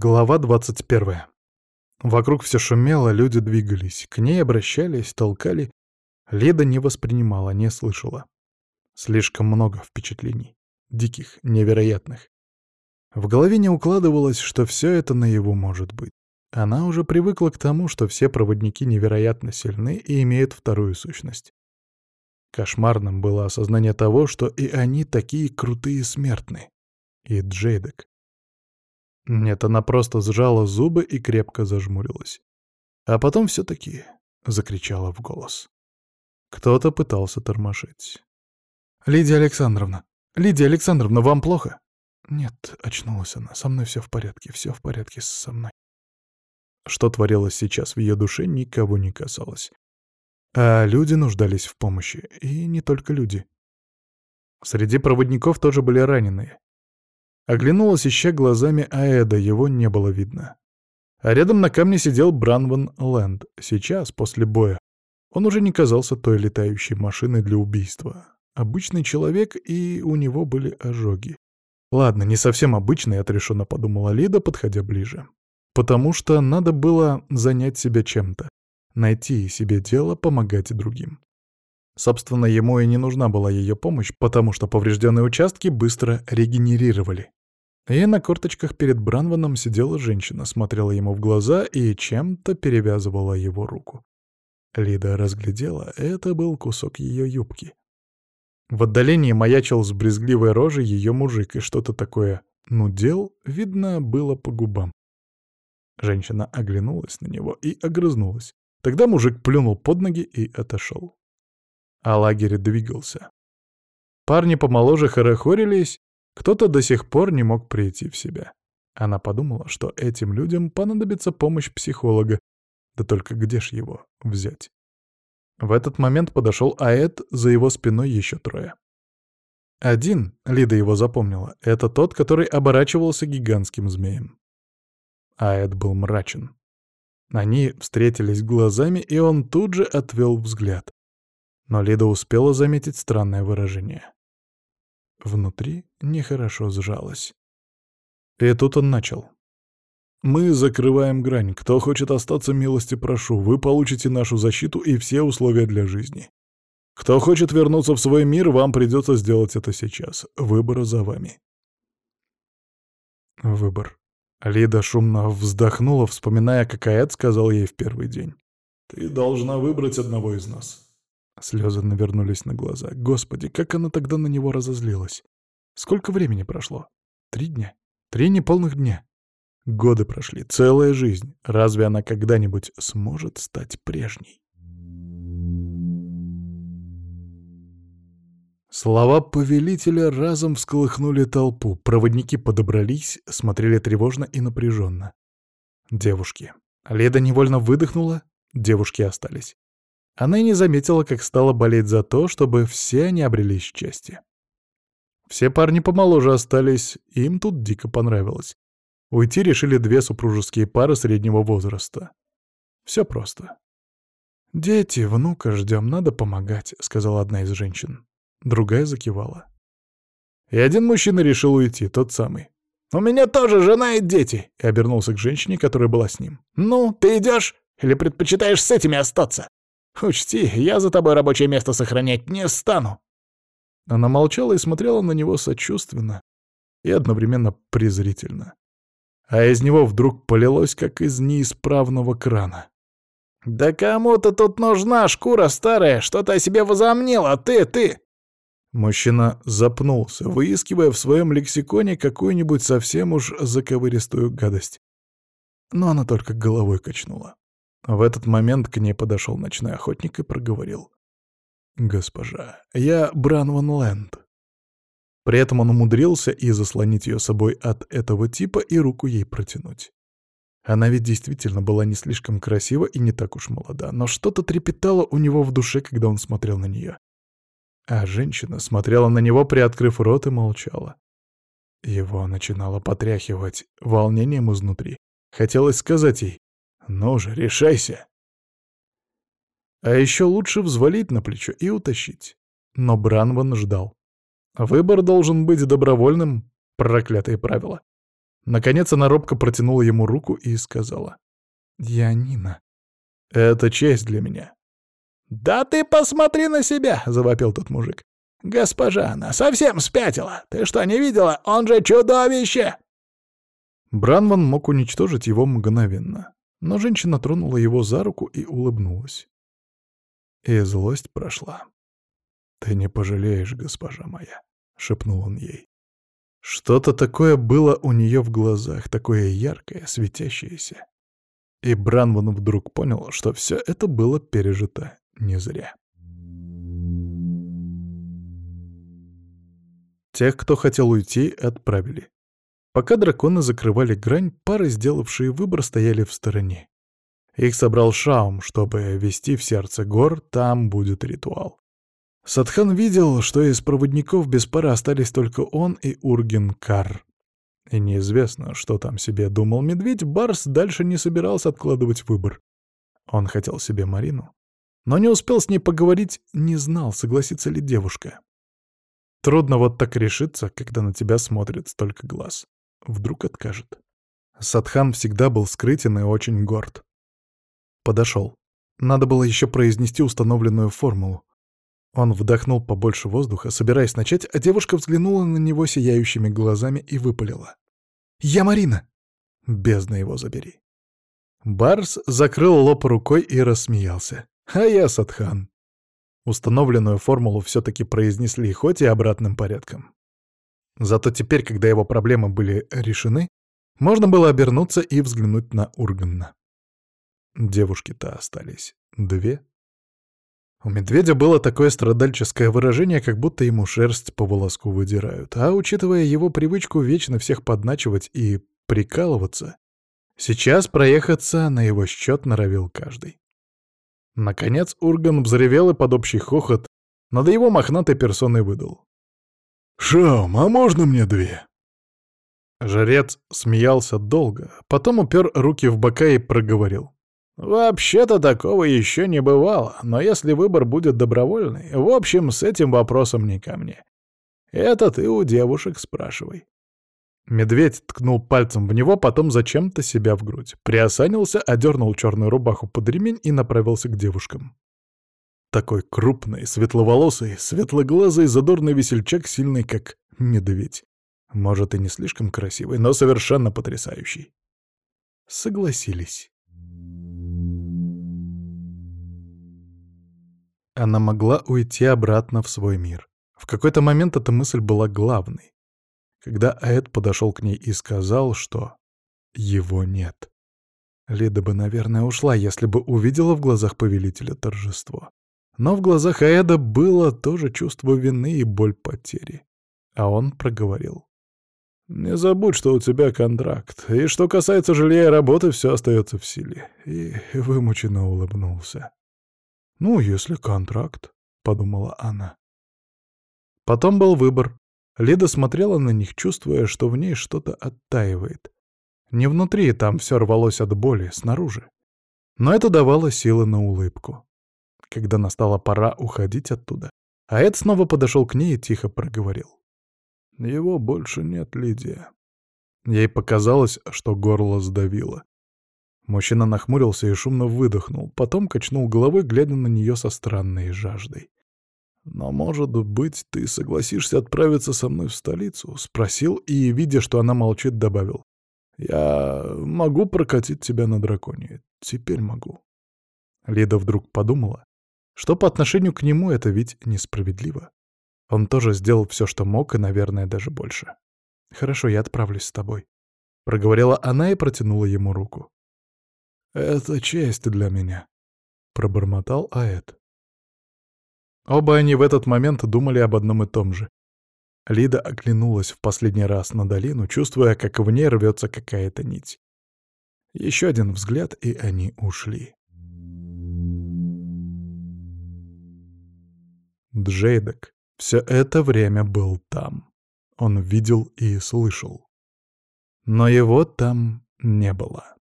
Глава 21. Вокруг все шумело, люди двигались, к ней обращались, толкали. Леда не воспринимала, не слышала. Слишком много впечатлений. Диких, невероятных. В голове не укладывалось, что все это наяву может быть. Она уже привыкла к тому, что все проводники невероятно сильны и имеют вторую сущность. Кошмарным было осознание того, что и они такие крутые смертные. И Джейдек. Нет, она просто сжала зубы и крепко зажмурилась. А потом все-таки закричала в голос. Кто-то пытался тормошить. «Лидия Александровна! Лидия Александровна, вам плохо?» «Нет», — очнулась она, — «со мной все в порядке, все в порядке со мной». Что творилось сейчас в ее душе, никого не касалось. А люди нуждались в помощи, и не только люди. Среди проводников тоже были раненые. Оглянулась, ища глазами Аэда, его не было видно. А рядом на камне сидел Бранван Лэнд. Сейчас, после боя, он уже не казался той летающей машиной для убийства. Обычный человек, и у него были ожоги. Ладно, не совсем обычный, отрешенно подумала Лида, подходя ближе. Потому что надо было занять себя чем-то. Найти себе дело, помогать другим. Собственно, ему и не нужна была ее помощь, потому что поврежденные участки быстро регенерировали. И на корточках перед Бранваном сидела женщина, смотрела ему в глаза и чем-то перевязывала его руку. Лида разглядела, это был кусок ее юбки. В отдалении маячил с брезгливой рожей ее мужик, и что-то такое «нудел» видно было по губам. Женщина оглянулась на него и огрызнулась. Тогда мужик плюнул под ноги и отошел. А лагерь двигался. Парни помоложе хорохорились, кто-то до сих пор не мог прийти в себя. Она подумала, что этим людям понадобится помощь психолога. Да только где ж его взять? В этот момент подошел Аэт, за его спиной еще трое. Один, Лида его запомнила, это тот, который оборачивался гигантским змеем. Аэт был мрачен. Они встретились глазами, и он тут же отвел взгляд. Но Лида успела заметить странное выражение. Внутри нехорошо сжалось. И тут он начал. «Мы закрываем грань. Кто хочет остаться, милости прошу. Вы получите нашу защиту и все условия для жизни. Кто хочет вернуться в свой мир, вам придется сделать это сейчас. Выбор за вами». Выбор. Лида шумно вздохнула, вспоминая, как Аэт сказал ей в первый день. «Ты должна выбрать одного из нас. Слезы навернулись на глаза. Господи, как она тогда на него разозлилась. Сколько времени прошло? Три дня? Три неполных дня. Годы прошли, целая жизнь. Разве она когда-нибудь сможет стать прежней? Слова повелителя разом всколыхнули толпу. Проводники подобрались, смотрели тревожно и напряженно. Девушки. Леда невольно выдохнула, девушки остались. Она и не заметила, как стала болеть за то, чтобы все они обрели счастье. Все парни помоложе остались, им тут дико понравилось. Уйти решили две супружеские пары среднего возраста. Все просто. «Дети, внука ждем, надо помогать», — сказала одна из женщин. Другая закивала. И один мужчина решил уйти, тот самый. «У меня тоже жена и дети», — и обернулся к женщине, которая была с ним. «Ну, ты идешь? Или предпочитаешь с этими остаться?» Учти, я за тобой рабочее место сохранять не стану. Она молчала и смотрела на него сочувственно и одновременно презрительно. А из него вдруг полилось, как из неисправного крана. «Да кому-то тут нужна шкура старая, что-то о себе возомнила, ты, ты!» Мужчина запнулся, выискивая в своем лексиконе какую-нибудь совсем уж заковыристую гадость. Но она только головой качнула. В этот момент к ней подошел ночной охотник и проговорил. «Госпожа, я Бранван Лэнд». При этом он умудрился и заслонить ее собой от этого типа и руку ей протянуть. Она ведь действительно была не слишком красива и не так уж молода, но что-то трепетало у него в душе, когда он смотрел на нее. А женщина смотрела на него, приоткрыв рот, и молчала. Его начинало потряхивать волнением изнутри. Хотелось сказать ей ну же, решайся. А еще лучше взвалить на плечо и утащить. Но Бранван ждал. Выбор должен быть добровольным, проклятые правила. Наконец она робко протянула ему руку и сказала. «Я Нина. Это честь для меня». «Да ты посмотри на себя!» — завопил тот мужик. «Госпожа она совсем спятила! Ты что, не видела? Он же чудовище!» Бранван мог уничтожить его мгновенно, но женщина тронула его за руку и улыбнулась. И злость прошла. «Ты не пожалеешь, госпожа моя», — шепнул он ей. Что-то такое было у нее в глазах, такое яркое, светящееся. И Бранван вдруг понял, что все это было пережито не зря. Тех, кто хотел уйти, отправили. Пока драконы закрывали грань, пары, сделавшие выбор, стояли в стороне. Их собрал Шаум, чтобы вести в сердце гор, там будет ритуал. Садхан видел, что из проводников без пары остались только он и Урген Кар. И неизвестно, что там себе думал медведь, Барс дальше не собирался откладывать выбор. Он хотел себе Марину, но не успел с ней поговорить, не знал, согласится ли девушка. Трудно вот так решиться, когда на тебя смотрит столько глаз. Вдруг откажет. Садхан всегда был скрытен и очень горд. Подошел. Надо было еще произнести установленную формулу. Он вдохнул побольше воздуха, собираясь начать, а девушка взглянула на него сияющими глазами и выпалила. «Я Марина!» Бездна его забери. Барс закрыл лоб рукой и рассмеялся. «А я Садхан». Установленную формулу все-таки произнесли, хоть и обратным порядком. Зато теперь, когда его проблемы были решены, можно было обернуться и взглянуть на Урганна. Девушки-то остались две. У медведя было такое страдальческое выражение, как будто ему шерсть по волоску выдирают. А учитывая его привычку вечно всех подначивать и прикалываться, сейчас проехаться на его счет норовил каждый. Наконец Урган взревел и под общий хохот над его мохнатой персоной выдал. «Шаум, а можно мне две?» Жрец смеялся долго, потом упер руки в бока и проговорил. «Вообще-то такого еще не бывало, но если выбор будет добровольный, в общем, с этим вопросом не ко мне. Это ты у девушек спрашивай». Медведь ткнул пальцем в него, потом зачем-то себя в грудь. Приосанился, одернул черную рубаху под ремень и направился к девушкам. Такой крупный, светловолосый, светлоглазый, задорный весельчак, сильный как медведь. Может, и не слишком красивый, но совершенно потрясающий. Согласились. Она могла уйти обратно в свой мир. В какой-то момент эта мысль была главной. Когда Аэт подошел к ней и сказал, что его нет. Лида бы, наверное, ушла, если бы увидела в глазах повелителя торжество. Но в глазах Аэда было тоже чувство вины и боль потери. А он проговорил. «Не забудь, что у тебя контракт, и что касается жилья и работы, все остается в силе». И вымученно улыбнулся. «Ну, если контракт», — подумала она. Потом был выбор. Лида смотрела на них, чувствуя, что в ней что-то оттаивает. Не внутри, там все рвалось от боли, снаружи. Но это давало силы на улыбку. Когда настала пора уходить оттуда, а Эд снова подошел к ней и тихо проговорил. «Его больше нет, Лидия». Ей показалось, что горло сдавило. Мужчина нахмурился и шумно выдохнул, потом качнул головой, глядя на нее со странной жаждой. «Но, может быть, ты согласишься отправиться со мной в столицу?» — спросил и, видя, что она молчит, добавил. «Я могу прокатить тебя на драконе. Теперь могу». Лида вдруг подумала, что по отношению к нему это ведь несправедливо. Он тоже сделал все, что мог, и, наверное, даже больше. «Хорошо, я отправлюсь с тобой», — проговорила она и протянула ему руку. «Это честь для меня», — пробормотал Аэт. Оба они в этот момент думали об одном и том же. Лида оглянулась в последний раз на долину, чувствуя, как в ней рвется какая-то нить. Еще один взгляд, и они ушли. Джейдек все это время был там. Он видел и слышал. Но его там не было.